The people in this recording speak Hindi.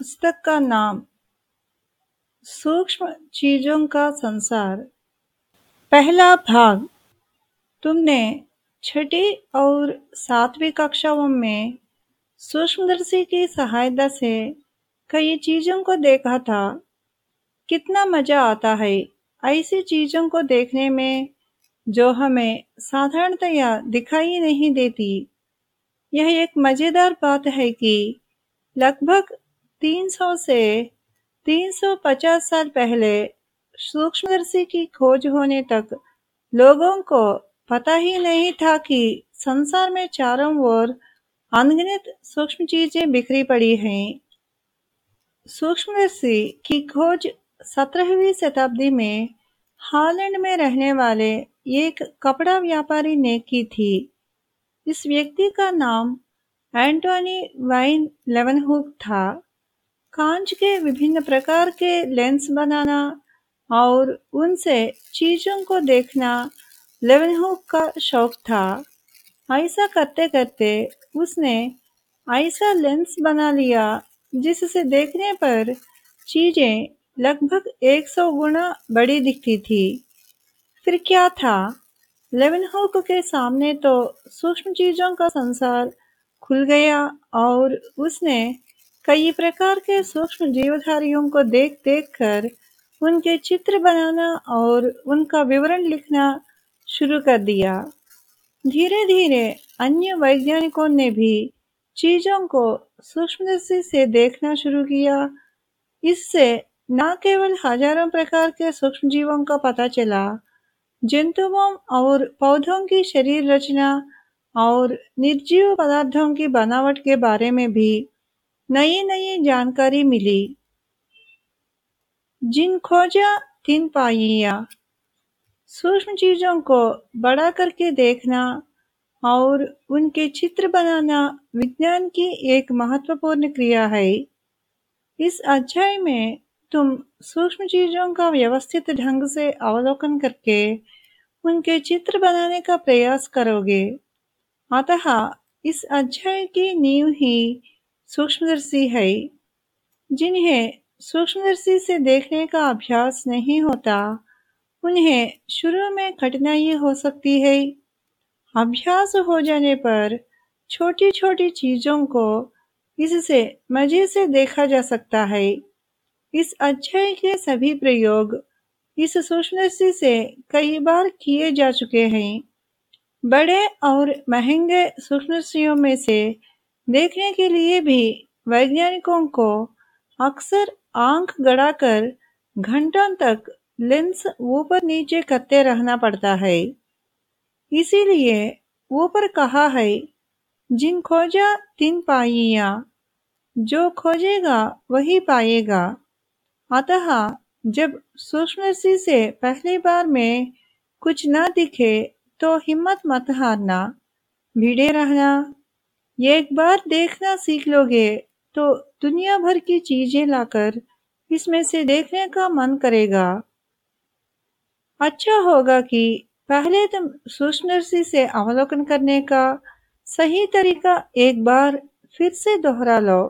पुस्तक का नाम सूक्ष्म चीज़ों का संसार। पहला भाग, तुमने छठी और सातवीं कक्षाओं में सूक्ष्मदर्शी की सहायता से कई चीज़ों को देखा था। कितना मज़ा आता है ऐसी चीज़ों को देखने में जो हमें साधारणतया दिखाई नहीं देती। यह एक मज़ेदार बात है कि लगभग 300 से 350 साल पहले सूक्ष्मदर्शी की खोज होने तक लोगों को पता ही नहीं था कि संसार में चारों ओर अनगिनत सूक्ष्म चीज़ें बिखरी पड़ी हैं। सूक्ष्मदर्शी की खोज सत्रहवीं शताब्दी में हॉलैंड में रहने वाले एक कपड़ा व्यापारी ने की थी। इस व्यक्ति का नाम एंटोनी वाइन लेवनहुक था। कांच के विभिन्न प्रकार के लेंस बनाना और उनसे चीज़ों को देखना लेवनहुक का शौक था। ऐसा करते करते उसने ऐसा लेंस बना लिया, जिससे देखने पर चीज़ें लगभग 100 गुना बड़ी दिखती थी। फिर क्या था? लेवनहुक के सामने तो सूक्ष्म चीज़ों का संसार खुल गया और उसने कई प्रकार के सूक्ष्म जीवधारियों को देख देख कर उनके चित्र बनाना और उनका विवरण लिखना शुरू कर दिया। धीरे धीरे अन्य वैज्ञानिकों ने भी चीज़ों को सूक्ष्मदर्शी से देखना शुरू किया। इससे न केवल हज़ारों प्रकार के सूक्ष्म जीवों का पता चला, जंतुओं और पौधों की शरीर रचना और निर्जीव पदार्थों की बनावट के बारे में भी नई नई जानकारी मिली। जिन खोजा तीन पाइया, सूक्ष्म चीज़ों को बड़ा करके देखना और उनके चित्र बनाना विज्ञान की एक महत्वपूर्ण क्रिया है। इस अध्याय में तुम सूक्ष्म चीज़ों का व्यवस्थित ढंग से अवलोकन करके उनके चित्र बनाने का प्रयास करोगे। अतः इस अध्याय की नींव ही सूक्ष्मदर्शी है। जिन्हें सूक्ष्मदर्शी से देखने का अभ्यास नहीं होता, उन्हें शुरू में कठिनाई हो सकती है। अभ्यास हो जाने पर छोटी छोटी चीज़ों को इससे, मज़े से देखा जा सकता है। इस अध्याय के सभी प्रयोग इस सूक्ष्मदर्शी से कई बार किए जा चुके हैं। बड़े और महँगे सूक्ष्मदर्शियों में से देखने के लिए भी वैज्ञानिकों को अक्सर आँख गड़ाकर घंटों तक लेंस ऊपर नीचे करते रहना पड़ता है। इसीलिए ऊपर कहा है, जिन खोजा तीन पाइया, जो खोजेगा वही पाएगा। अतः जब सूक्ष्म से पहली बार में कुछ न दिखे तो हिम्मत मत हारना, भिड़े रहना। एक बार देखना सीख लोगे तो दुनिया भर की चीज़ें लाकर इसमें से देखने का मन करेगा। अच्छा होगा कि पहले तुम सूक्ष्मदर्शी से अवलोकन करने का सही तरीका एक बार फिर से दोहरा लो।